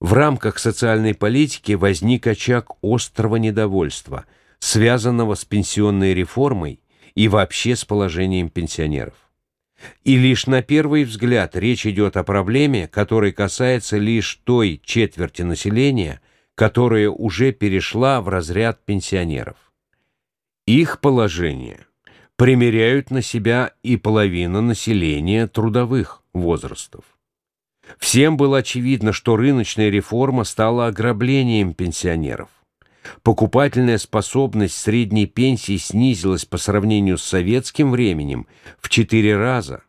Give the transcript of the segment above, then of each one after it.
В рамках социальной политики возник очаг острого недовольства, связанного с пенсионной реформой и вообще с положением пенсионеров. И лишь на первый взгляд речь идет о проблеме, которая касается лишь той четверти населения, которая уже перешла в разряд пенсионеров. Их положение примеряют на себя и половина населения трудовых возрастов. Всем было очевидно, что рыночная реформа стала ограблением пенсионеров. Покупательная способность средней пенсии снизилась по сравнению с советским временем в четыре раза,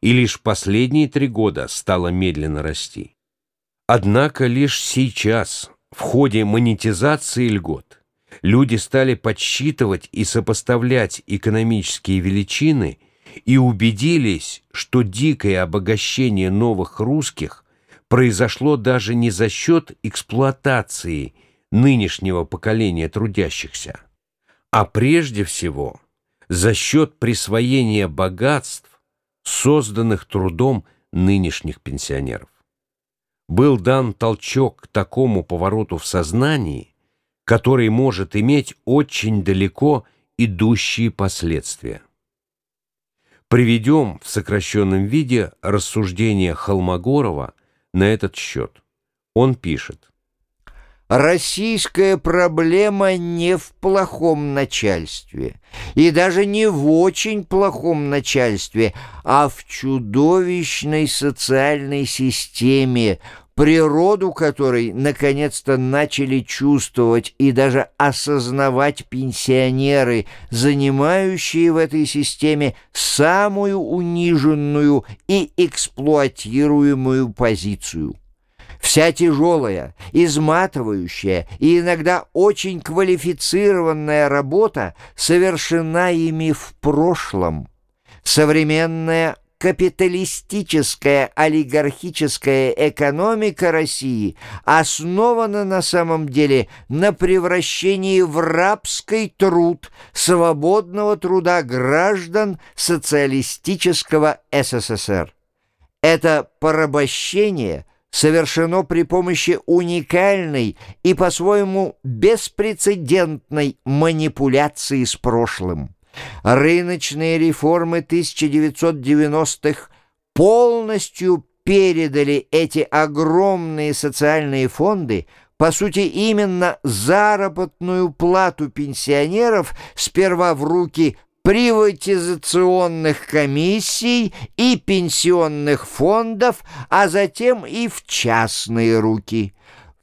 и лишь последние три года стала медленно расти. Однако лишь сейчас, в ходе монетизации льгот, люди стали подсчитывать и сопоставлять экономические величины и убедились, что дикое обогащение новых русских произошло даже не за счет эксплуатации – нынешнего поколения трудящихся, а прежде всего за счет присвоения богатств, созданных трудом нынешних пенсионеров. Был дан толчок к такому повороту в сознании, который может иметь очень далеко идущие последствия. Приведем в сокращенном виде рассуждения Холмогорова на этот счет. Он пишет. Российская проблема не в плохом начальстве, и даже не в очень плохом начальстве, а в чудовищной социальной системе, природу которой наконец-то начали чувствовать и даже осознавать пенсионеры, занимающие в этой системе самую униженную и эксплуатируемую позицию. Вся тяжелая, изматывающая и иногда очень квалифицированная работа совершена ими в прошлом. Современная капиталистическая олигархическая экономика России основана на самом деле на превращении в рабский труд свободного труда граждан социалистического СССР. Это порабощение – совершено при помощи уникальной и по-своему беспрецедентной манипуляции с прошлым. Рыночные реформы 1990-х полностью передали эти огромные социальные фонды, по сути, именно заработную плату пенсионеров сперва в руки приватизационных комиссий и пенсионных фондов, а затем и в частные руки.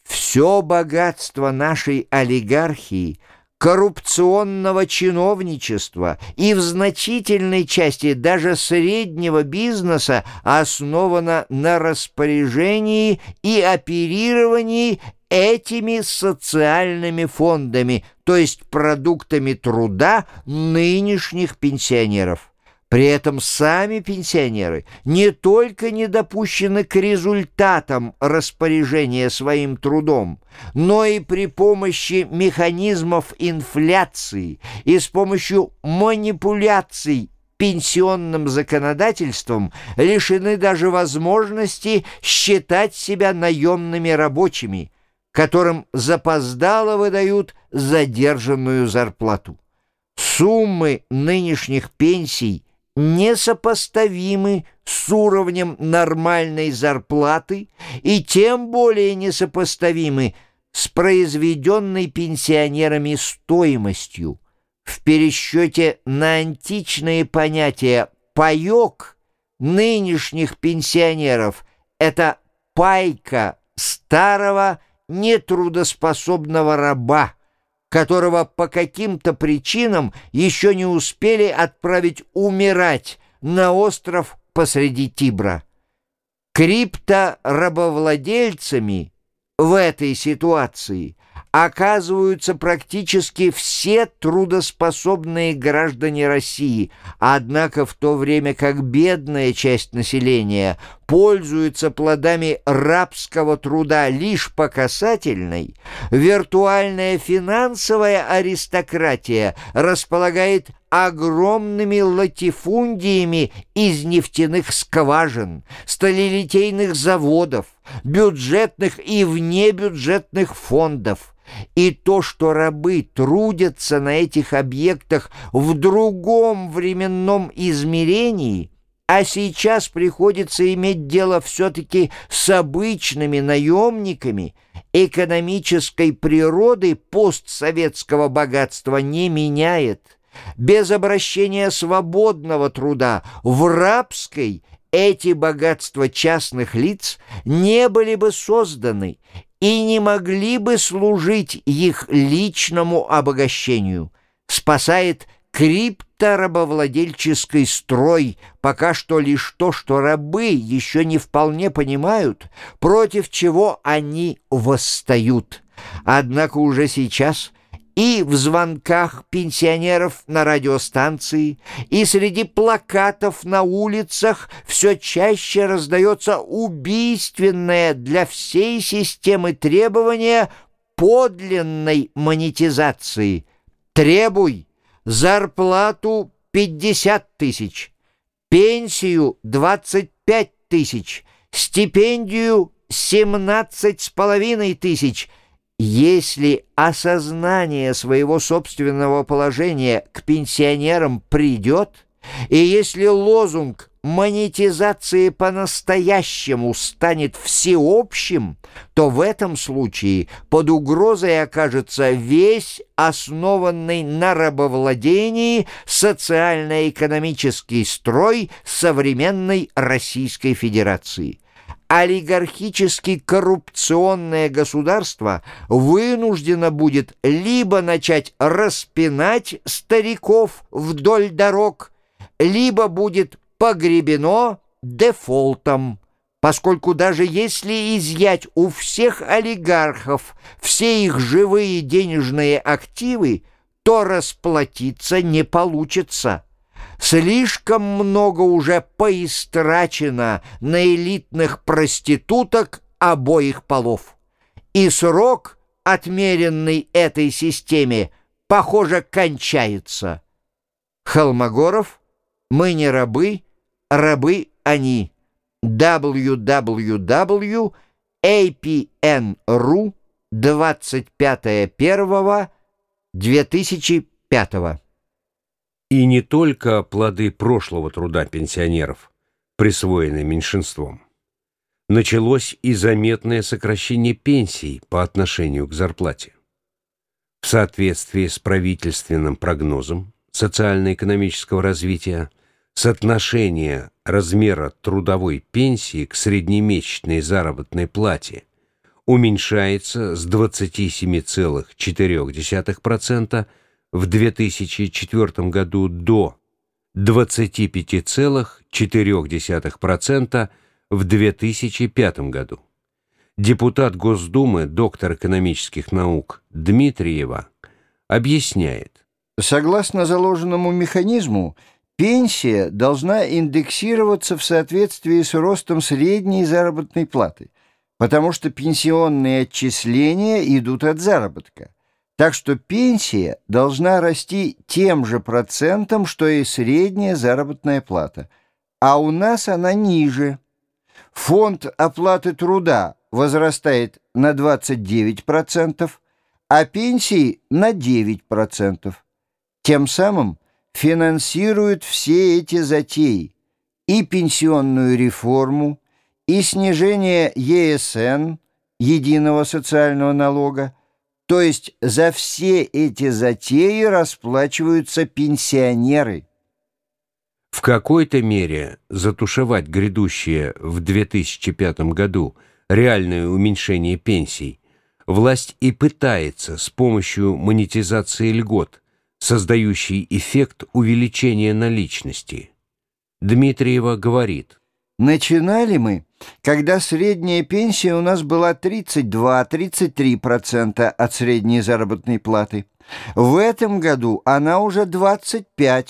Все богатство нашей олигархии – коррупционного чиновничества и в значительной части даже среднего бизнеса основано на распоряжении и оперировании этими социальными фондами, то есть продуктами труда нынешних пенсионеров. При этом сами пенсионеры не только не допущены к результатам распоряжения своим трудом, но и при помощи механизмов инфляции и с помощью манипуляций пенсионным законодательством лишены даже возможности считать себя наемными рабочими – которым запоздало выдают задержанную зарплату. Суммы нынешних пенсий несопоставимы с уровнем нормальной зарплаты и тем более несопоставимы с произведенной пенсионерами стоимостью. В пересчете на античные понятия «паек» нынешних пенсионеров – это пайка старого нетрудоспособного раба, которого по каким-то причинам еще не успели отправить умирать на остров посреди Тибра. Крипторабовладельцами в этой ситуации оказываются практически все трудоспособные граждане России, однако в то время как бедная часть населения пользуется плодами рабского труда лишь по касательной, виртуальная финансовая аристократия располагает огромными латифундиями из нефтяных скважин, сталелитейных заводов, бюджетных и внебюджетных фондов. И то, что рабы трудятся на этих объектах в другом временном измерении, а сейчас приходится иметь дело все-таки с обычными наемниками, экономической природы постсоветского богатства не меняет. Без обращения свободного труда в рабской эти богатства частных лиц не были бы созданы и не могли бы служить их личному обогащению. Спасает крипторабовладельческий строй, пока что лишь то, что рабы еще не вполне понимают, против чего они восстают. Однако уже сейчас и в звонках пенсионеров на радиостанции, и среди плакатов на улицах все чаще раздается убийственное для всей системы требования подлинной монетизации. Требуй зарплату 50 тысяч, пенсию 25 тысяч, стипендию 17 с половиной тысяч – если осознание своего собственного положения к пенсионерам придет, и если лозунг монетизации по-настоящему станет всеобщим, то в этом случае под угрозой окажется весь основанный на рабовладении социально-экономический строй современной Российской Федерации олигархически коррупционное государство вынуждено будет либо начать распинать стариков вдоль дорог, либо будет погребено дефолтом, поскольку даже если изъять у всех олигархов все их живые денежные активы, то расплатиться не получится. Слишком много уже поистрачено на элитных проституток обоих полов. И срок, отмеренный этой системе, похоже, кончается. Холмогоров, мы не рабы, рабы они. www.apn.ru 25.01.2005 и не только плоды прошлого труда пенсионеров, присвоенные меньшинством. Началось и заметное сокращение пенсий по отношению к зарплате. В соответствии с правительственным прогнозом социально-экономического развития, соотношение размера трудовой пенсии к среднемесячной заработной плате уменьшается с 27,4% в 2004 году до 25,4% в 2005 году. Депутат Госдумы, доктор экономических наук Дмитриева объясняет. Согласно заложенному механизму, пенсия должна индексироваться в соответствии с ростом средней заработной платы, потому что пенсионные отчисления идут от заработка. Так что пенсия должна расти тем же процентом, что и средняя заработная плата. А у нас она ниже. Фонд оплаты труда возрастает на 29%, а пенсии на 9%. Тем самым финансируют все эти затеи и пенсионную реформу, и снижение ЕСН, единого социального налога, то есть за все эти затеи расплачиваются пенсионеры. В какой-то мере затушевать грядущее в 2005 году реальное уменьшение пенсий власть и пытается с помощью монетизации льгот, создающей эффект увеличения наличности. Дмитриева говорит. Начинали мы когда средняя пенсия у нас была 32-33% от средней заработной платы. В этом году она уже 25%,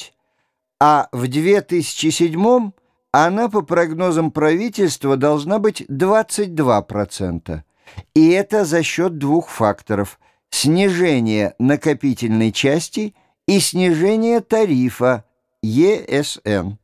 а в 2007 она, по прогнозам правительства, должна быть 22%. И это за счет двух факторов – снижения накопительной части и снижения тарифа ЕСН.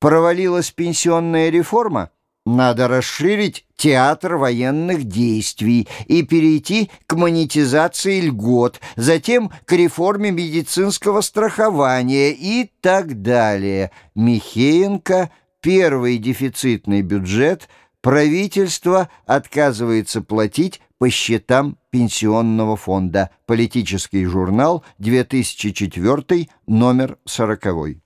Провалилась пенсионная реформа – Надо расширить театр военных действий и перейти к монетизации льгот, затем к реформе медицинского страхования и так далее. Михеенко, первый дефицитный бюджет, правительство отказывается платить по счетам пенсионного фонда. Политический журнал, 2004, номер 40.